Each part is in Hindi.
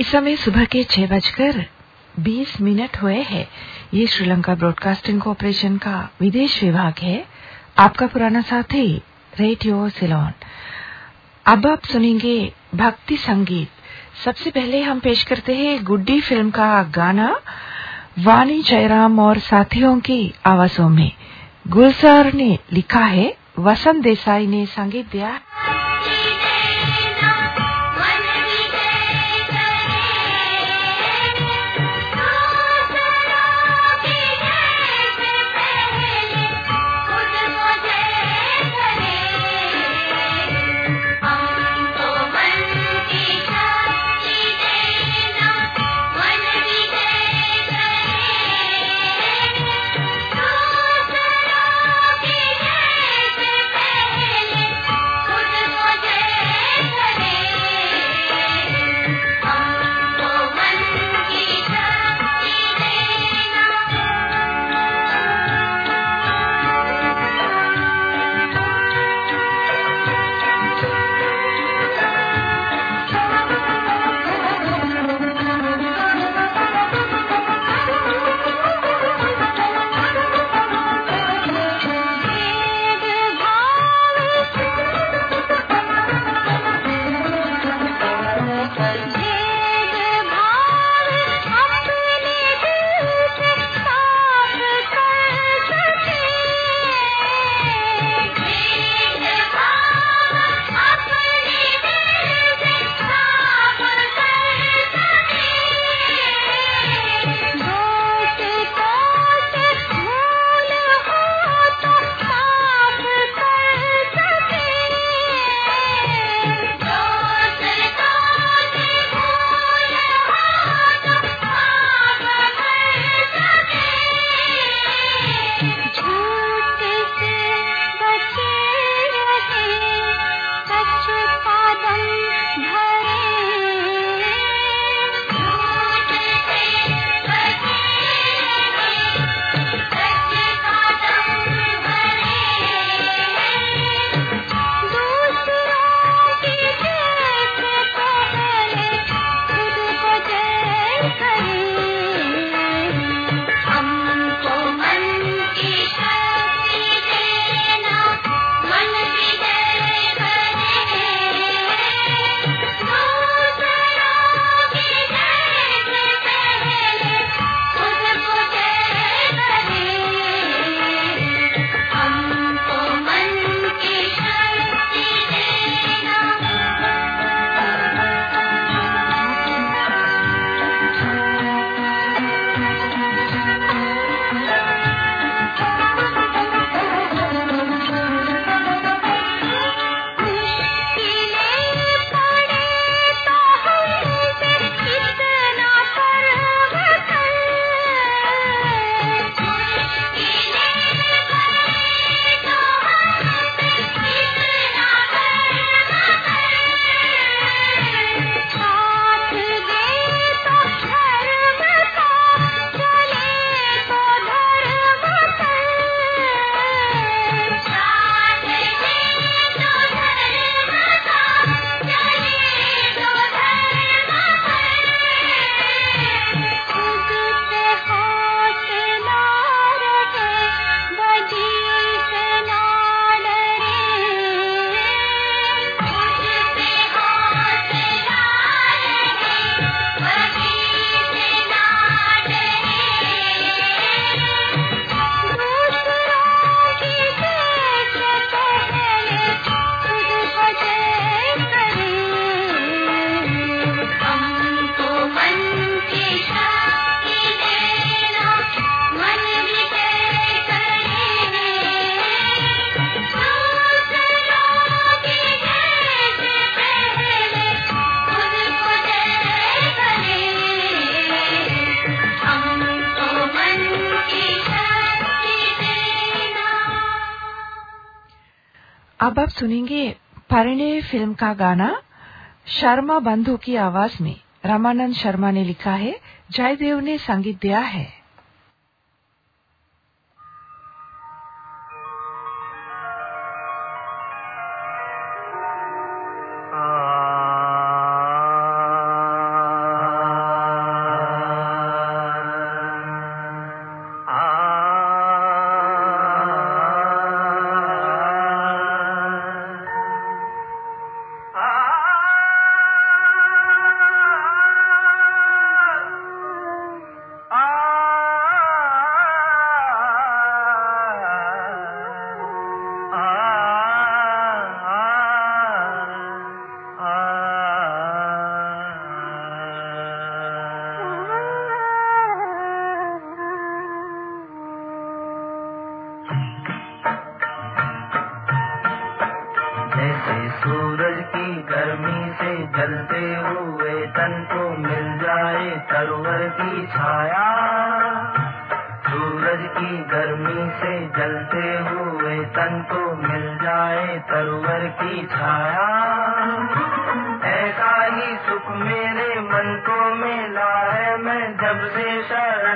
इस समय सुबह के छह बजकर बीस मिनट हुए हैं। ये श्रीलंका ब्रॉडकास्टिंग कॉरपोरेशन का विदेश विभाग है। आपका पुराना साथी, रेडियो सिलोन। अब आप सुनेंगे भक्ति संगीत। सबसे पहले हम पेश करते हैं गुड्डी फ़िल्म का गाना। वाणी जयराम और साथियों की आवाजों में। गुलजार ने लिखा है, वसंत देसाई ने संगीत दिया। अब आप सुनेंगे परिणय फ़िल्म का गाना शर्मा बंधु की आवाज़ में। रामानंद शर्मा ने लिखा है, जयदेव ने संगीत दिया है। तन को मिल जाए तरवर की छाया। सूरज की गर्मी से जलते हुए तन को मिल जाए तरवर की छाया। ऐसा ही सुख मेरे मन को मिला है मैं जब से शरण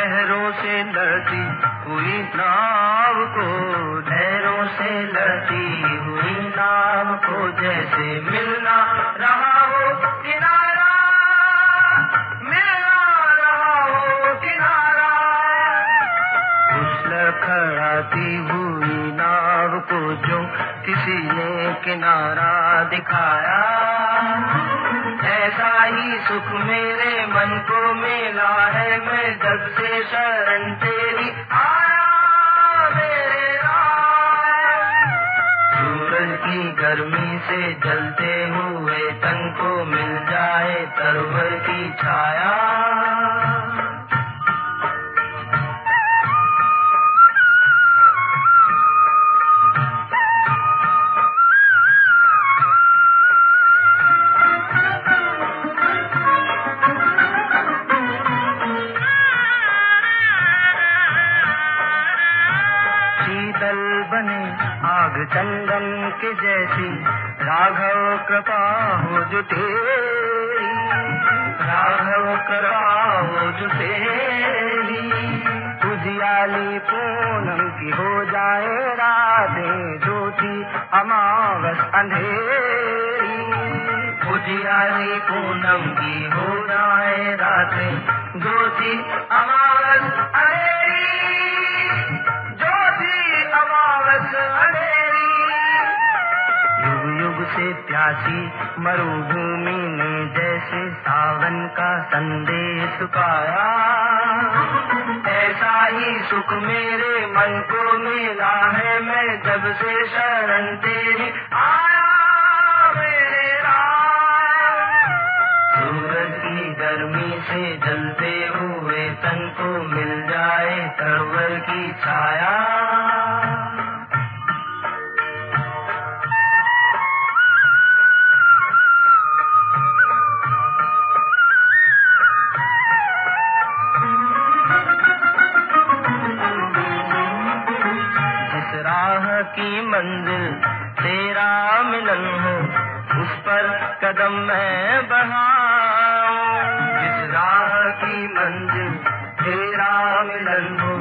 लहरों से लड़ती हुई नाव को लहरों से लड़ती हुई नाव को जैसे मिलना रहा हो किनारा, मिलना रहा हो किनारा। उस लड़खड़ाती हुई नाव को जो किसी ने किनारा दिखाया। ऐसा ही सुख मेरे मन को मिला है, मैं जब से शरण तेरी आया मेरे सूरज की गर्मी से जलते हुए तन को मिल जाए तरवर की छाया। चंदन के जैसी राघव कृपा हो जो तेरी राघव कृपा हो जो तेरी उजियाली पूनम की हो जाए रातें ज्योति अमावस अंधेरी। उजियाली पूनम की हो जाए रातें ज्योति अमावस अंधेरी। से प्यासी मरुभूमि ने जैसे सावन का संदेश पाया। ऐसा ही सुख मेरे मन को मिला है, मैं जब से शरण तेरी आया, मेरे सूरज की गर्मी से जलते हुए तन को मिल जाए, तरवर की छाया मैं बढ़ाऊं जिस राह की मंजिल तेरा मिलन हो,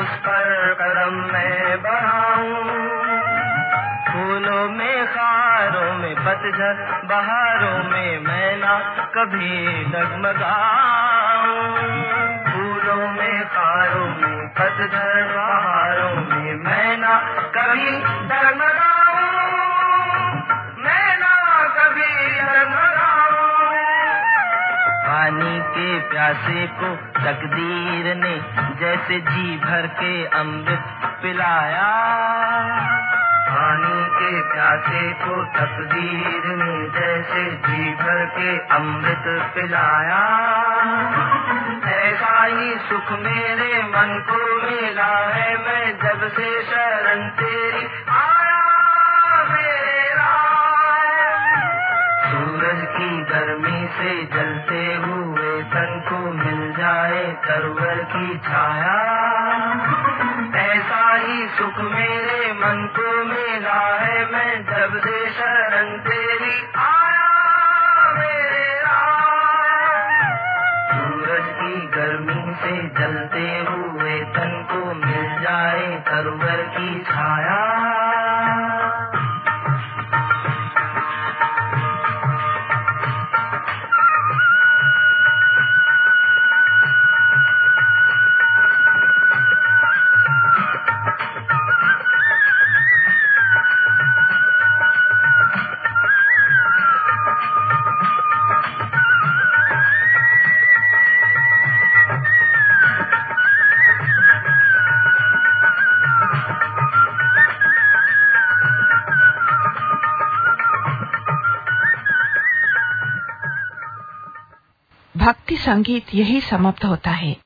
उस पर कदम मैं बढ़ाऊं। फूलों में, खारों में पतझड़ बहारों में मैं ना कभी डगमगाऊं। फूलों में, खारों में, पतझर बहारों में मैं ना कभी डगमगाऊं। पानी के प्यासे को तकदीर ने जैसे जी भर के अमृत पिलाया। पानी के प्यासे को तकदीर ने जैसे जी भर के अमृत पिलाया। ऐसा ही सुख मेरे मन को मिला है, मैं जब से शरण तेरी आया की गर्मी से जलते हुए तन को मिल जाए तरवर की छाया। ऐसा ही सुख मेरे मन को मिला है, मैं जब से शरण तेरी सूरज की गर्मी से जलते हुए तन को मिल जाए तरवर की छाया। संगीत यही समाप्त होता है।